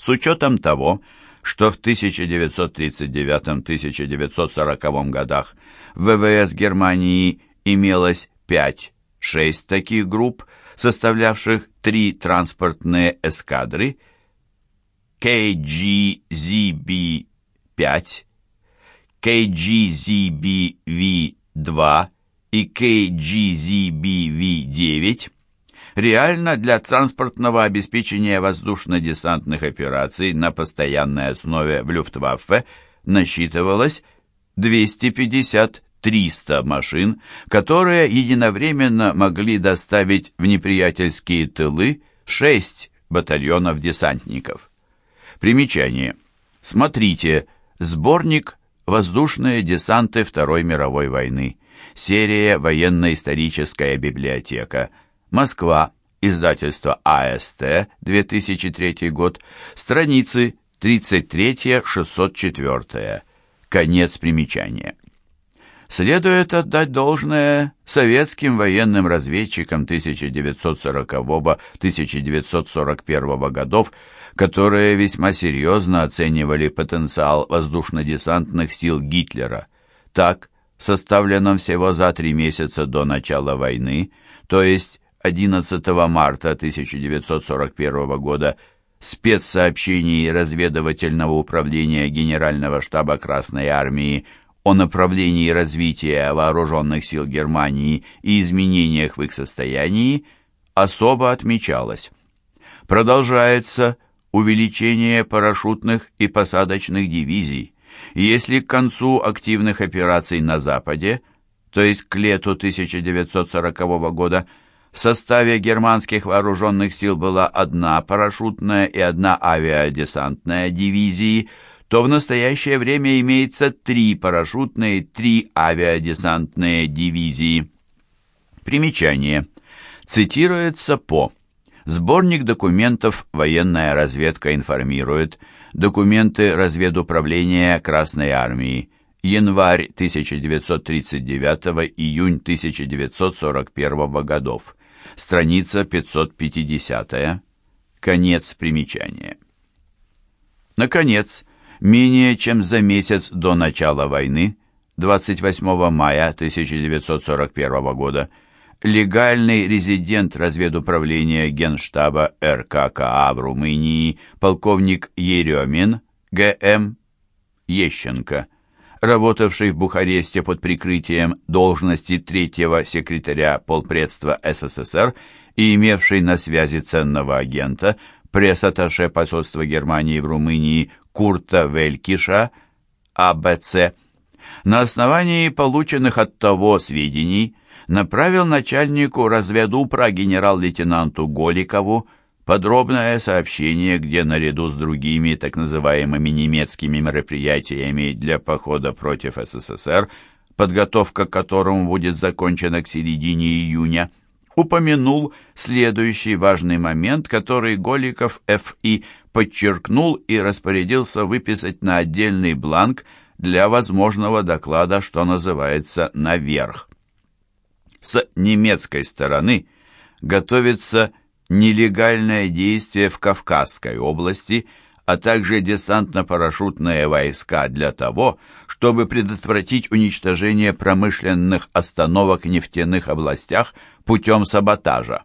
с учетом того, что в 1939-1940 годах в ВВС Германии имелось 5-6 таких групп, составлявших три транспортные эскадры KGZB-5, KGZB-V2 и KGZB-V9, реально для транспортного обеспечения воздушно-десантных операций на постоянной основе в Люфтваффе насчитывалось 250-300 машин, которые единовременно могли доставить в неприятельские тылы 6 батальонов десантников. Примечание. Смотрите, сборник «Воздушные десанты Второй мировой войны», серия «Военно-историческая библиотека», Москва, издательство АСТ, 2003 год, страницы 33-604, конец примечания. Следует отдать должное советским военным разведчикам 1940-1941 годов, которые весьма серьезно оценивали потенциал воздушно-десантных сил Гитлера. Так, в составленном всего за три месяца до начала войны, то есть 11 марта 1941 года спецсообщении разведывательного управления Генерального штаба Красной Армии о направлении развития вооруженных сил Германии и изменениях в их состоянии особо отмечалось. Продолжается увеличение парашютных и посадочных дивизий. Если к концу активных операций на Западе, то есть к лету 1940 года, в составе германских вооруженных сил была одна парашютная и одна авиадесантная дивизии, то в настоящее время имеется три парашютные и три авиадесантные дивизии. Примечание. Цитируется по Сборник документов «Военная разведка информирует», документы разведуправления Красной Армии, январь 1939 июнь 1941 годов страница 550, конец примечания. Наконец, менее чем за месяц до начала войны, 28 мая 1941 года, легальный резидент разведуправления Генштаба РККА в Румынии полковник Еремин Г.М. Ещенко – работавший в Бухаресте под прикрытием должности третьего секретаря полпредства СССР и имевший на связи ценного агента, пресс-атташе посольства Германии в Румынии Курта Велькиша, АБЦ, на основании полученных от того сведений направил начальнику разведупра генерал-лейтенанту Голикову Подробное сообщение, где наряду с другими так называемыми немецкими мероприятиями для похода против СССР, подготовка к которому будет закончена к середине июня, упомянул следующий важный момент, который Голиков Ф.И. подчеркнул и распорядился выписать на отдельный бланк для возможного доклада, что называется, наверх. С немецкой стороны готовится нелегальное действие в Кавказской области, а также десантно-парашютные войска для того, чтобы предотвратить уничтожение промышленных остановок в нефтяных областях путем саботажа.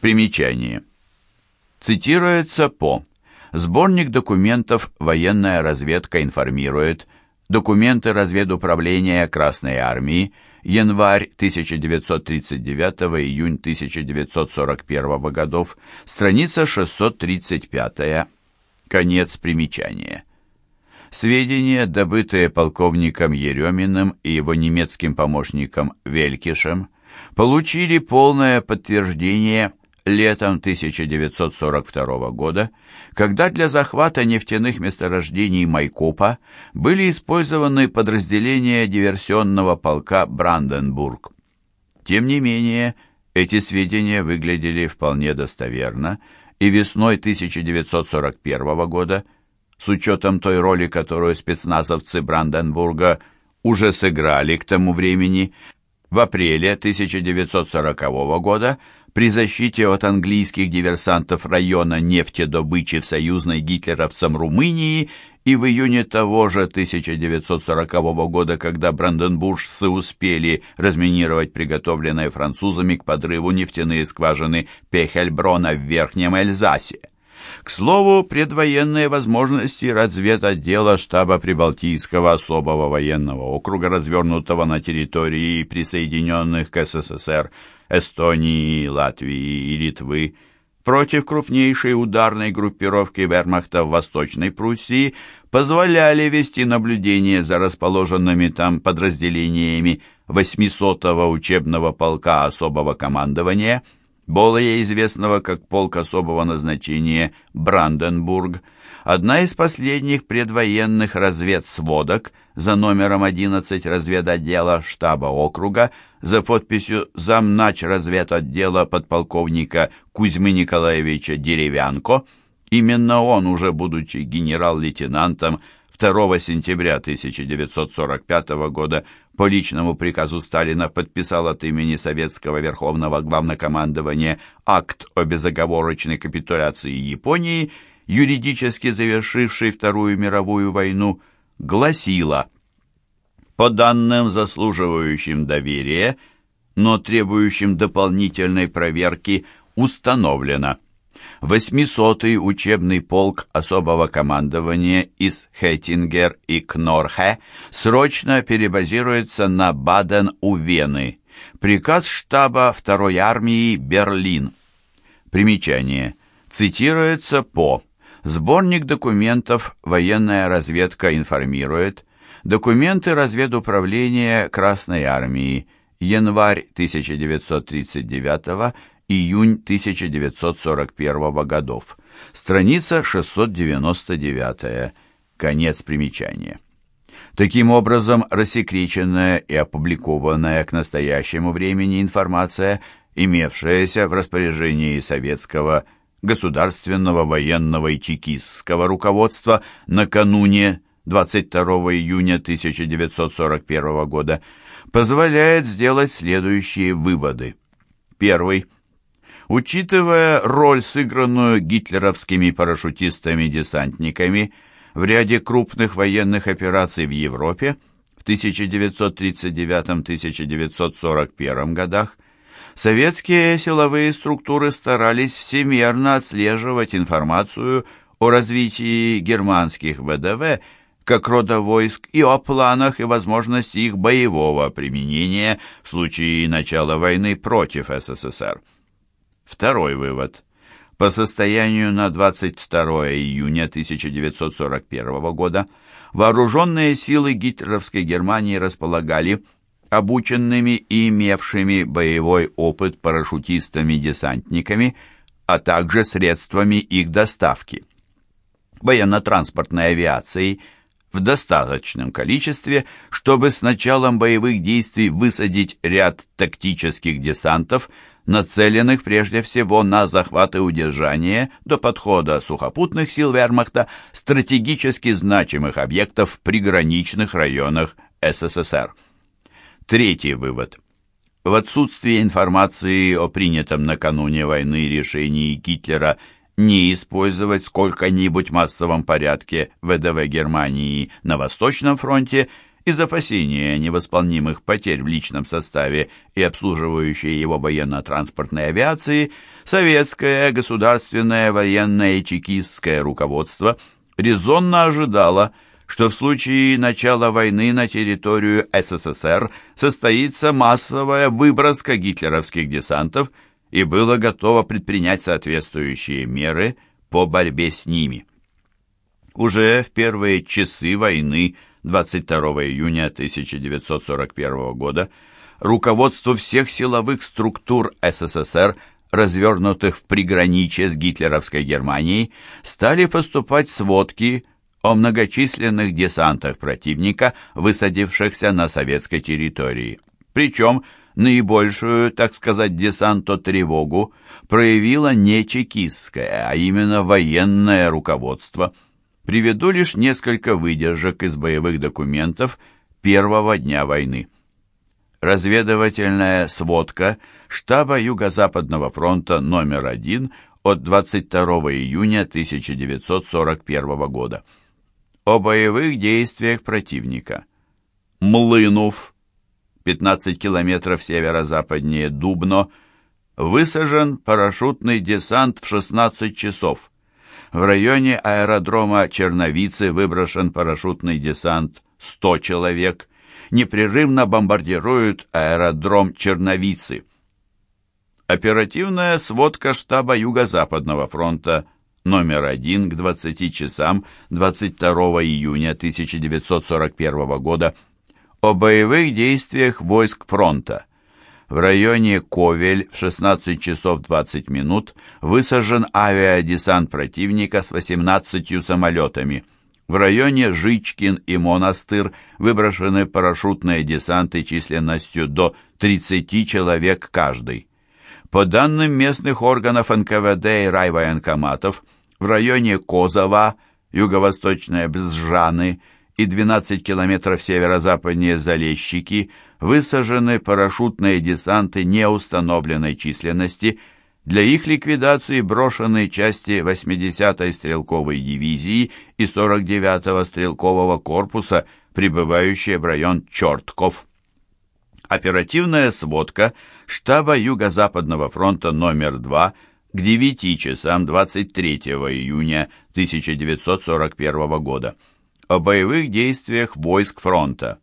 Примечание. Цитируется по Сборник документов «Военная разведка информирует», документы разведуправления Красной Армии, январь 1939 июнь 1941 годов, страница 635, конец примечания. Сведения, добытые полковником Ереминым и его немецким помощником Велькишем, получили полное подтверждение летом 1942 года, когда для захвата нефтяных месторождений Майкопа были использованы подразделения диверсионного полка «Бранденбург». Тем не менее, эти сведения выглядели вполне достоверно, и весной 1941 года, с учетом той роли, которую спецназовцы Бранденбурга уже сыграли к тому времени, в апреле 1940 года при защите от английских диверсантов района нефтедобычи в союзной гитлеровцам Румынии и в июне того же 1940 года, когда бранденбуржцы успели разминировать приготовленные французами к подрыву нефтяные скважины Пехельброна в Верхнем Эльзасе. К слову, предвоенные возможности разведотдела штаба Прибалтийского особого военного округа, развернутого на территории присоединенных к СССР Эстонии, Латвии и Литвы, против крупнейшей ударной группировки вермахта в Восточной Пруссии позволяли вести наблюдение за расположенными там подразделениями 800-го учебного полка особого командования, более известного как полк особого назначения Бранденбург, одна из последних предвоенных разведсводок за номером 11 разведотдела штаба округа за подписью замнач разведотдела подполковника Кузьмы Николаевича Деревянко. Именно он, уже будучи генерал-лейтенантом, 2 сентября 1945 года по личному приказу Сталина подписал от имени Советского Верховного Главнокомандования акт о безоговорочной капитуляции Японии, юридически завершивший Вторую мировую войну, гласила по данным, заслуживающим доверия, но требующим дополнительной проверки, установлено. 800-й учебный полк особого командования из Хеттингер и Кнорхе срочно перебазируется на Баден у Вены. Приказ штаба 2-й армии Берлин. Примечание. Цитируется по Сборник документов «Военная разведка информирует», Документы разведуправления Красной Армии. Январь 1939 июнь 1941 годов. Страница 699. Конец примечания. Таким образом, рассекреченная и опубликованная к настоящему времени информация, имевшаяся в распоряжении советского государственного военного и чекистского руководства накануне 22 июня 1941 года позволяет сделать следующие выводы. Первый. Учитывая роль, сыгранную гитлеровскими парашютистами-десантниками в ряде крупных военных операций в Европе в 1939-1941 годах, советские силовые структуры старались всемерно отслеживать информацию о развитии германских ВДВ как рода войск и о планах и возможности их боевого применения в случае начала войны против СССР. Второй вывод. По состоянию на 22 июня 1941 года вооруженные силы гитлеровской Германии располагали обученными и имевшими боевой опыт парашютистами-десантниками, а также средствами их доставки. Военно-транспортной авиацией – в достаточном количестве, чтобы с началом боевых действий высадить ряд тактических десантов, нацеленных прежде всего на захват и удержание до подхода сухопутных сил вермахта стратегически значимых объектов в приграничных районах СССР. Третий вывод. В отсутствие информации о принятом накануне войны решении Гитлера не использовать сколько-нибудь массовом порядке ВДВ Германии на Восточном фронте из опасения невосполнимых потерь в личном составе и обслуживающей его военно-транспортной авиации, советское государственное военное и чекистское руководство резонно ожидало, что в случае начала войны на территорию СССР состоится массовая выброска гитлеровских десантов – и было готово предпринять соответствующие меры по борьбе с ними. Уже в первые часы войны 22 июня 1941 года руководству всех силовых структур СССР, развернутых в приграничье с гитлеровской Германией, стали поступать сводки о многочисленных десантах противника, высадившихся на советской территории. Причем наибольшую, так сказать, десанто-тревогу проявило не чекистское, а именно военное руководство. Приведу лишь несколько выдержек из боевых документов первого дня войны. Разведывательная сводка штаба Юго-Западного фронта номер 1 от 22 июня 1941 года. О боевых действиях противника. Млынов, 15 километров северо-западнее Дубно, высажен парашютный десант в 16 часов. В районе аэродрома Черновицы выброшен парашютный десант 100 человек. Непрерывно бомбардируют аэродром Черновицы. Оперативная сводка штаба Юго-Западного фронта номер 1 к 20 часам 22 июня 1941 года о боевых действиях войск фронта. В районе Ковель в 16 часов 20 минут высажен авиадесант противника с 18 самолетами. В районе Жичкин и Монастыр выброшены парашютные десанты численностью до 30 человек каждый. По данным местных органов НКВД и райвоенкоматов, в районе Козова, юго-восточные Бзжаны и 12 километров северо-западнее Залещики высажены парашютные десанты неустановленной численности, для их ликвидации брошены части 80-й стрелковой дивизии и 49-го стрелкового корпуса, прибывающие в район Чертков. Оперативная сводка штаба Юго-Западного фронта номер 2 к 9 часам 23 июня 1941 года о боевых действиях войск фронта.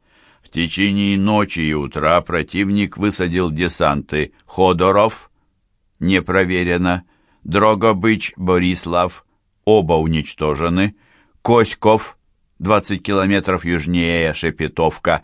В течение ночи и утра противник высадил десанты Ходоров, не проверено, Дрогобыч, Борислав, оба уничтожены, Коськов, 20 километров южнее Шепетовка,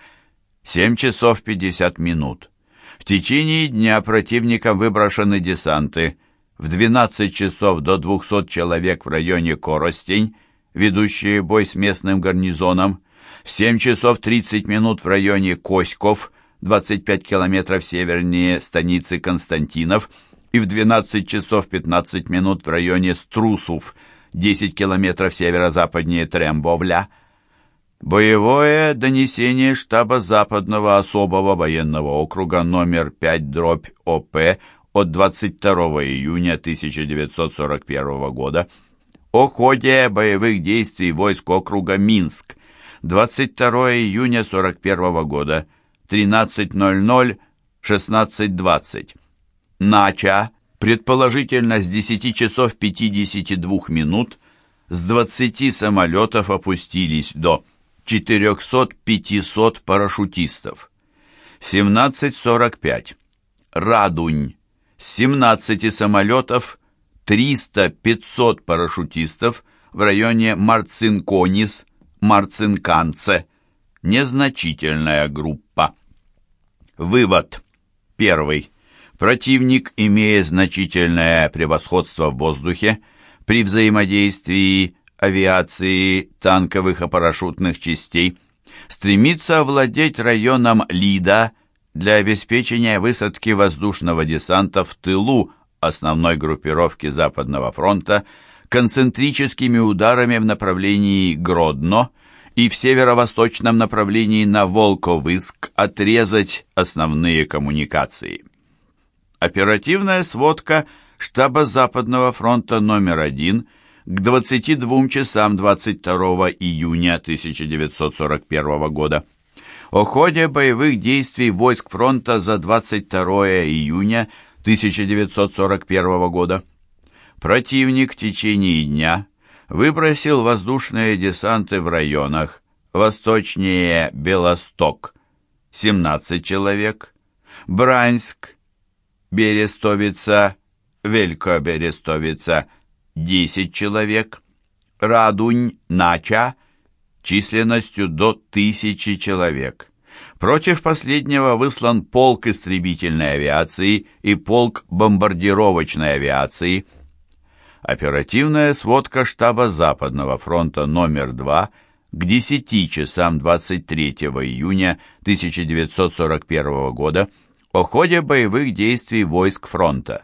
7 часов 50 минут. В течение дня противником выброшены десанты. В 12 часов до 200 человек в районе Коростень, ведущие бой с местным гарнизоном. В 7 часов 30 минут в районе Коськов, 25 километров севернее станицы Константинов. И в 12 часов 15 минут в районе Струсов, 10 километров северо-западнее Трембовля. Боевое донесение штаба Западного особого военного округа номер 5 дробь ОП от 22 июня 1941 года о ходе боевых действий войск округа Минск 22 июня 1941 года 13.00 16.20 Нача предположительно с 10 часов 52 минут с 20 самолетов опустились до 400-500 парашютистов. 17.45. Радунь. С 17 самолетов 300-500 парашютистов в районе Марцинконис, Марцинканце. Незначительная группа. Вывод. Первый. Противник, имея значительное превосходство в воздухе, при взаимодействии авиации, танковых и парашютных частей, стремится овладеть районом Лида для обеспечения высадки воздушного десанта в тылу основной группировки Западного фронта концентрическими ударами в направлении Гродно и в северо-восточном направлении на Волковыск отрезать основные коммуникации. Оперативная сводка штаба Западного фронта номер один – к 22 часам 22 июня 1941 года. О ходе боевых действий войск фронта за 22 июня 1941 года. Противник в течение дня выбросил воздушные десанты в районах восточнее Белосток 17 человек, Брянск, Берестовица, Велькоберестовица 10 человек, Радунь, Нача численностью до тысячи человек. Против последнего выслан полк истребительной авиации и полк бомбардировочной авиации. Оперативная сводка штаба Западного фронта номер 2 к 10 часам 23 июня 1941 года о ходе боевых действий войск фронта.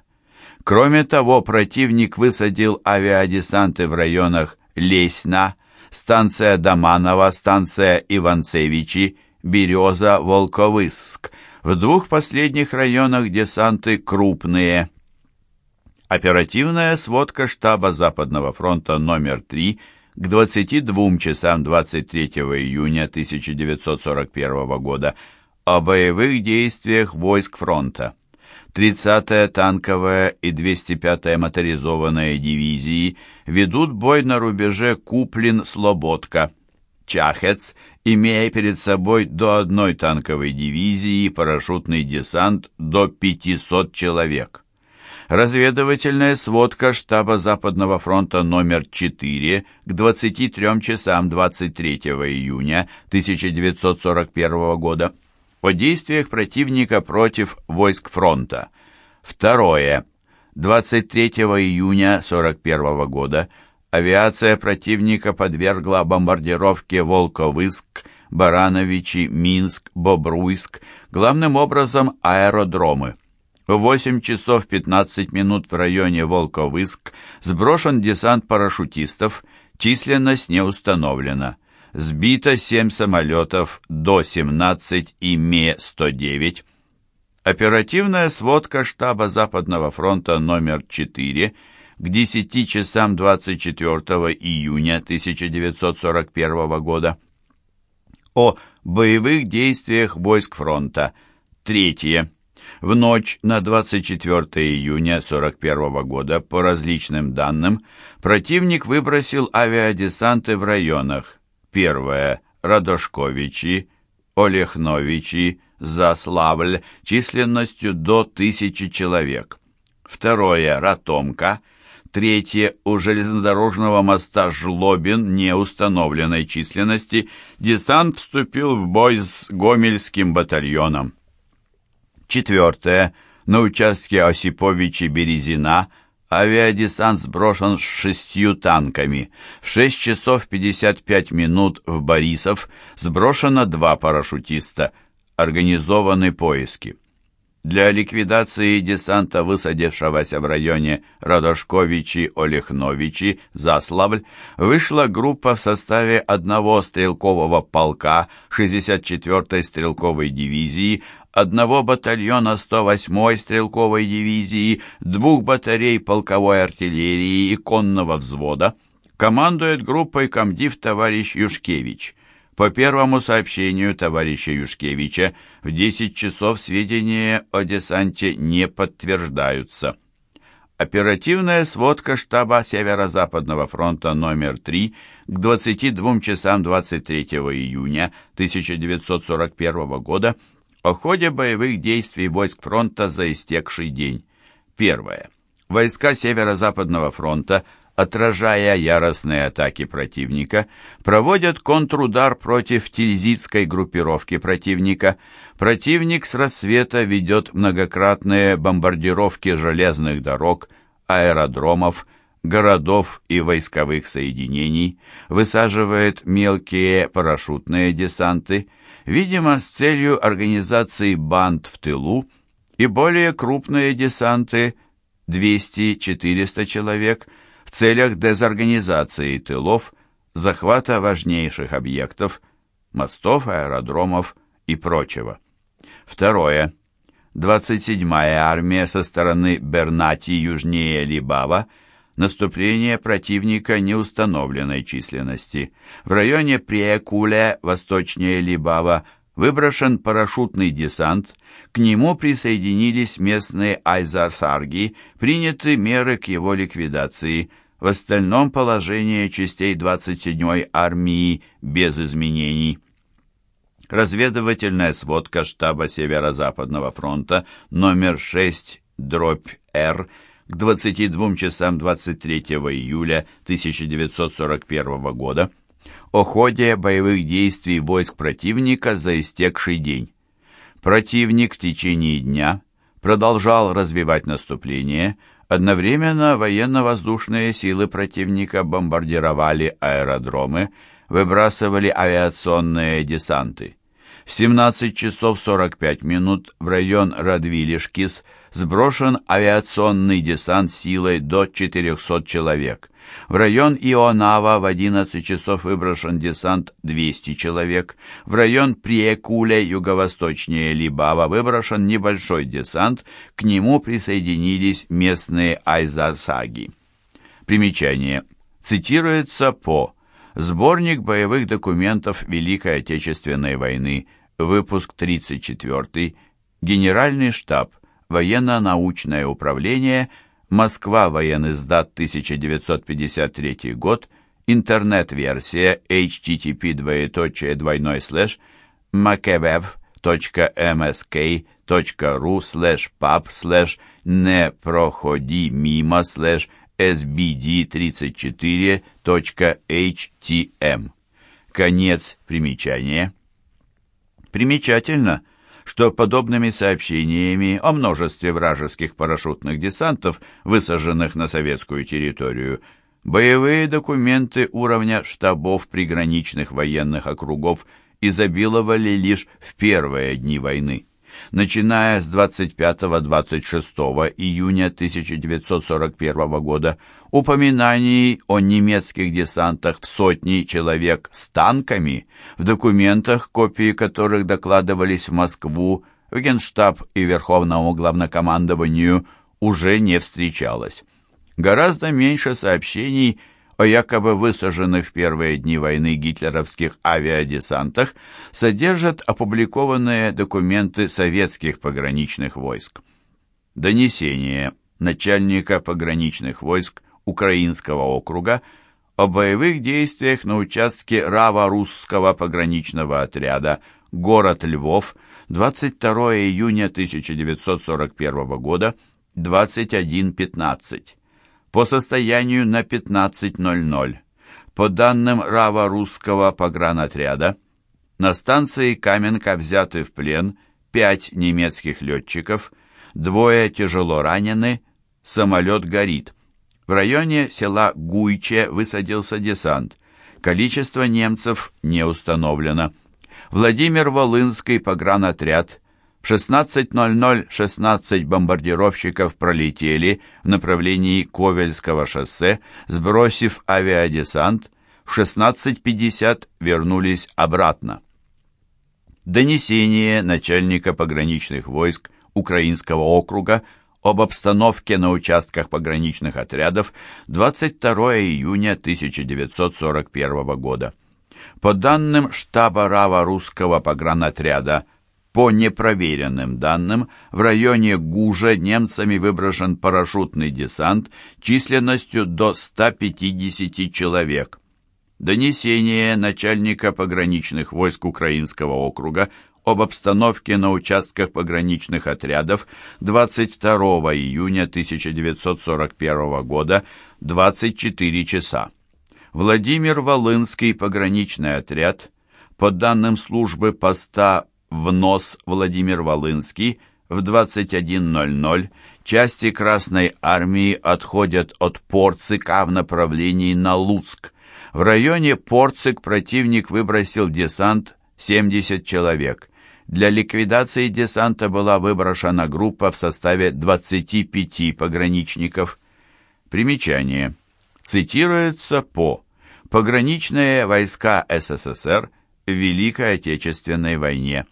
Кроме того, противник высадил авиадесанты в районах Лесна, станция Доманова, станция Иванцевичи, Береза, Волковыск, В двух последних районах десанты крупные. Оперативная сводка штаба Западного фронта номер 3 к 22 часам 23 июня 1941 года о боевых действиях войск фронта. 30-я танковая и 205-я моторизованная дивизии ведут бой на рубеже Куплин-Слободка. Чахец, имея перед собой до одной танковой дивизии парашютный десант до 500 человек. Разведывательная сводка штаба Западного фронта номер 4 к 23 часам 23 июня 1941 года о действиях противника против войск фронта. Второе. 23 июня 1941 года авиация противника подвергла бомбардировке Волковыск, Барановичи, Минск, Бобруйск, главным образом аэродромы. В 8 часов 15 минут в районе Волковыск сброшен десант парашютистов, численность не установлена сбито 7 самолетов До-17 и Ме-109. Оперативная сводка штаба Западного фронта номер 4 к 10 часам 24 июня 1941 года. О боевых действиях войск фронта. Третье. В ночь на 24 июня 1941 года, по различным данным, противник выбросил авиадесанты в районах Первое. Радошковичи, Олехновичи, Заславль численностью до тысячи человек. Второе. Ратомка. Третье. У железнодорожного моста Жлобин неустановленной численности десант вступил в бой с Гомельским батальоном. Четвертое. На участке Осиповичи-Березина – Авиадесант сброшен с шестью танками. В 6 часов 55 минут в Борисов сброшено два парашютиста. Организованы поиски. Для ликвидации десанта, высадившегося в районе Радошковичи-Олехновичи, Заславль, вышла группа в составе одного стрелкового полка 64-й стрелковой дивизии, одного батальона 108-й стрелковой дивизии, двух батарей полковой артиллерии и конного взвода. Командует группой комдив товарищ Юшкевич. По первому сообщению товарища Юшкевича, в 10 часов сведения о десанте не подтверждаются. Оперативная сводка штаба Северо-Западного фронта номер 3 к 22 часам 23 июня 1941 года о ходе боевых действий войск фронта за истекший день. Первое. Войска Северо-Западного фронта, отражая яростные атаки противника, проводят контрудар против тильзитской группировки противника. Противник с рассвета ведет многократные бомбардировки железных дорог, аэродромов, городов и войсковых соединений, высаживает мелкие парашютные десанты, видимо, с целью организации банд в тылу, и более крупные десанты, 200-400 человек, в целях дезорганизации тылов, захвата важнейших объектов, мостов, аэродромов и прочего. Второе. 27-я армия со стороны Бернати южнее Либава наступление противника неустановленной численности. В районе Приекуля, восточнее Либава, выброшен парашютный десант, к нему присоединились местные айзарсарги, приняты меры к его ликвидации. В остальном положение частей 27-й армии без изменений. Разведывательная сводка штаба Северо-Западного фронта номер 6 дробь Р к 22 часам 23 июля 1941 года о ходе боевых действий войск противника за истекший день. Противник в течение дня продолжал развивать наступление, одновременно военно-воздушные силы противника бомбардировали аэродромы, выбрасывали авиационные десанты. В 17 часов 45 минут в район Радвилишкис сброшен авиационный десант силой до 400 человек. В район Ионава в 11 часов выброшен десант 200 человек. В район Приекуле, юго-восточнее Либава, выброшен небольшой десант. К нему присоединились местные айзасаги. Примечание. Цитируется по Сборник боевых документов Великой Отечественной войны, выпуск 34, Генеральный штаб, Военно-научное управление, Москва, Воениздат, 1953 год, интернет-версия http двоеточие двойной слэш makewev.msk.ru слэш pub слэш не проходи мимо слэш sbd34.htm. Конец примечания. Примечательно, что подобными сообщениями о множестве вражеских парашютных десантов, высаженных на советскую территорию, боевые документы уровня штабов приграничных военных округов изобиловали лишь в первые дни войны. Начиная с 25-26 июня 1941 года упоминаний о немецких десантах в сотни человек с танками, в документах, копии которых докладывались в Москву, в Генштаб и Верховному главнокомандованию, уже не встречалось. Гораздо меньше сообщений о якобы высаженных в первые дни войны гитлеровских авиадесантах содержат опубликованные документы советских пограничных войск. Донесение начальника пограничных войск Украинского округа о боевых действиях на участке Рава-Русского пограничного отряда город Львов 22 июня 1941 года 21.15 по состоянию на 15.00. По данным Рава русского погранотряда, на станции Каменка взяты в плен пять немецких летчиков, двое тяжело ранены, самолет горит. В районе села Гуйче высадился десант. Количество немцев не установлено. Владимир Волынский погранотряд в 16.00 16 бомбардировщиков пролетели в направлении Ковельского шоссе, сбросив авиадесант, в 16.50 вернулись обратно. Донесение начальника пограничных войск Украинского округа об обстановке на участках пограничных отрядов 22 июня 1941 года. По данным штаба РАВа русского погранотряда по непроверенным данным, в районе Гужа немцами выброшен парашютный десант численностью до 150 человек. Донесение начальника пограничных войск Украинского округа об обстановке на участках пограничных отрядов 22 июня 1941 года 24 часа. Владимир Волынский пограничный отряд, по данным службы поста в нос Владимир Волынский в 21.00 части Красной Армии отходят от Порцика в направлении на Луцк. В районе Порцик противник выбросил десант 70 человек. Для ликвидации десанта была выброшена группа в составе 25 пограничников. Примечание. Цитируется по «Пограничные войска СССР в Великой Отечественной войне».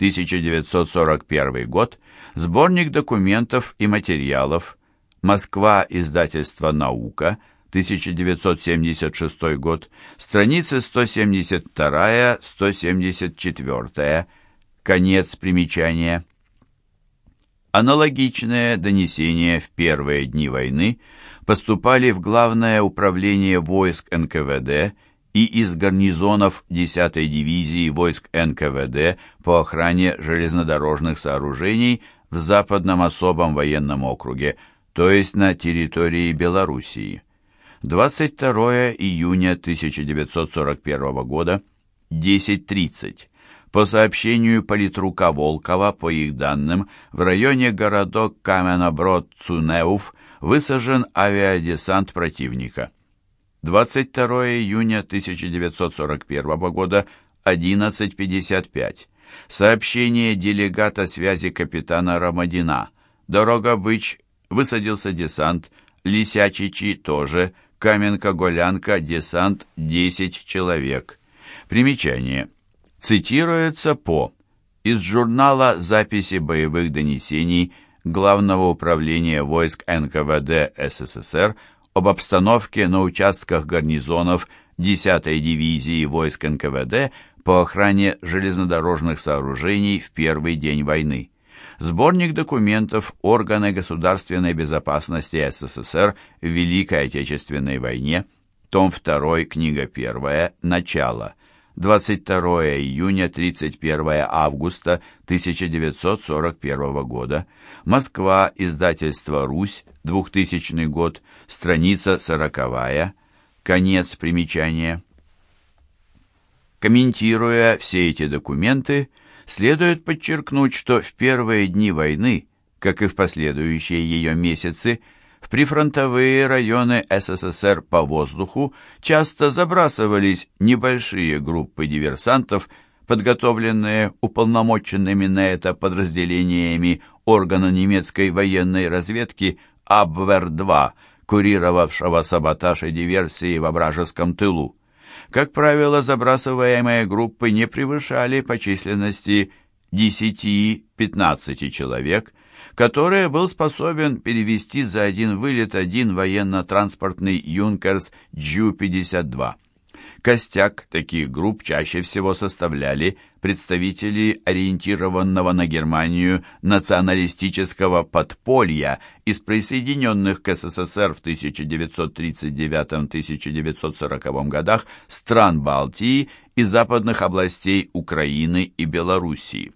1941 год, сборник документов и материалов, Москва, издательство «Наука», 1976 год, страницы 172-174, конец примечания. Аналогичные донесения в первые дни войны поступали в Главное управление войск НКВД и из гарнизонов 10-й дивизии войск НКВД по охране железнодорожных сооружений в Западном особом военном округе, то есть на территории Белоруссии. 22 июня 1941 года, 10.30. По сообщению политрука Волкова, по их данным, в районе городок Каменоброд-Цунеуф высажен авиадесант противника. 22 июня 1941 года, 11.55. Сообщение делегата связи капитана Рамадина. Дорога Быч, высадился десант, Лисячичи тоже, Каменка-Голянка, десант 10 человек. Примечание. Цитируется по из журнала «Записи боевых донесений» Главного управления войск НКВД СССР об обстановке на участках гарнизонов 10-й дивизии войск НКВД по охране железнодорожных сооружений в первый день войны. Сборник документов органы государственной безопасности СССР в Великой Отечественной войне, том 2, книга 1, начало, 22 июня 31 августа 1941 года, Москва, издательство «Русь», 2000 год, страница 40 конец примечания. Комментируя все эти документы, следует подчеркнуть, что в первые дни войны, как и в последующие ее месяцы, прифронтовые районы СССР по воздуху часто забрасывались небольшие группы диверсантов, подготовленные уполномоченными на это подразделениями органа немецкой военной разведки Абвер-2, курировавшего саботаж и диверсии во вражеском тылу. Как правило, забрасываемые группы не превышали по численности 10-15 человек, которые был способен перевести за один вылет один военно-транспортный «Юнкерс Джу-52». Костяк таких групп чаще всего составляли представители ориентированного на Германию националистического подполья из присоединенных к СССР в 1939-1940 годах стран Балтии и западных областей Украины и Белоруссии.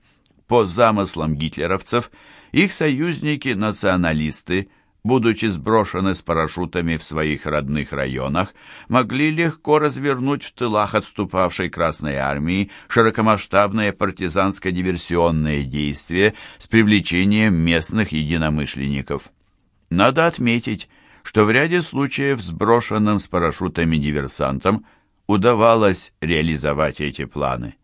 По замыслам гитлеровцев, их союзники-националисты – будучи сброшены с парашютами в своих родных районах, могли легко развернуть в тылах отступавшей Красной Армии широкомасштабные партизанско-диверсионные действия с привлечением местных единомышленников. Надо отметить, что в ряде случаев сброшенным с парашютами диверсантам удавалось реализовать эти планы.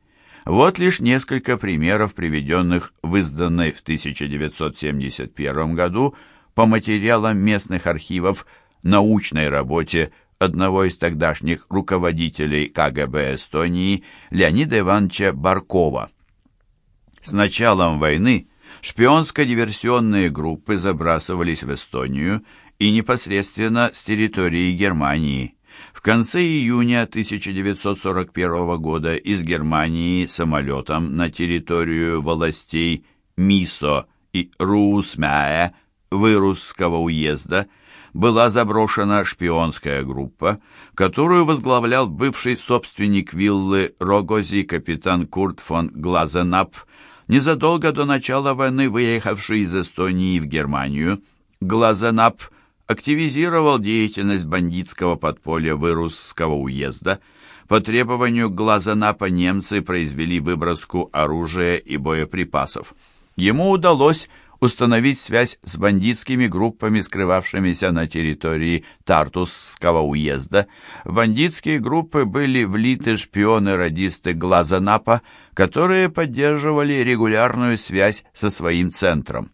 Вот лишь несколько примеров, приведенных в изданной в 1971 году по материалам местных архивов научной работе одного из тогдашних руководителей КГБ Эстонии Леонида Ивановича Баркова. С началом войны шпионско-диверсионные группы забрасывались в Эстонию и непосредственно с территории Германии. В конце июня 1941 года из Германии самолетом на территорию властей Мисо и Руусмяя Вырусского уезда была заброшена шпионская группа, которую возглавлял бывший собственник виллы Рогози капитан Курт фон Глазенап, незадолго до начала войны выехавший из Эстонии в Германию. Глазенап активизировал деятельность бандитского подполья Вырусского уезда. По требованию Глазенапа немцы произвели выброску оружия и боеприпасов. Ему удалось установить связь с бандитскими группами, скрывавшимися на территории Тартусского уезда. В бандитские группы были влиты шпионы-радисты Глазанапа, которые поддерживали регулярную связь со своим центром.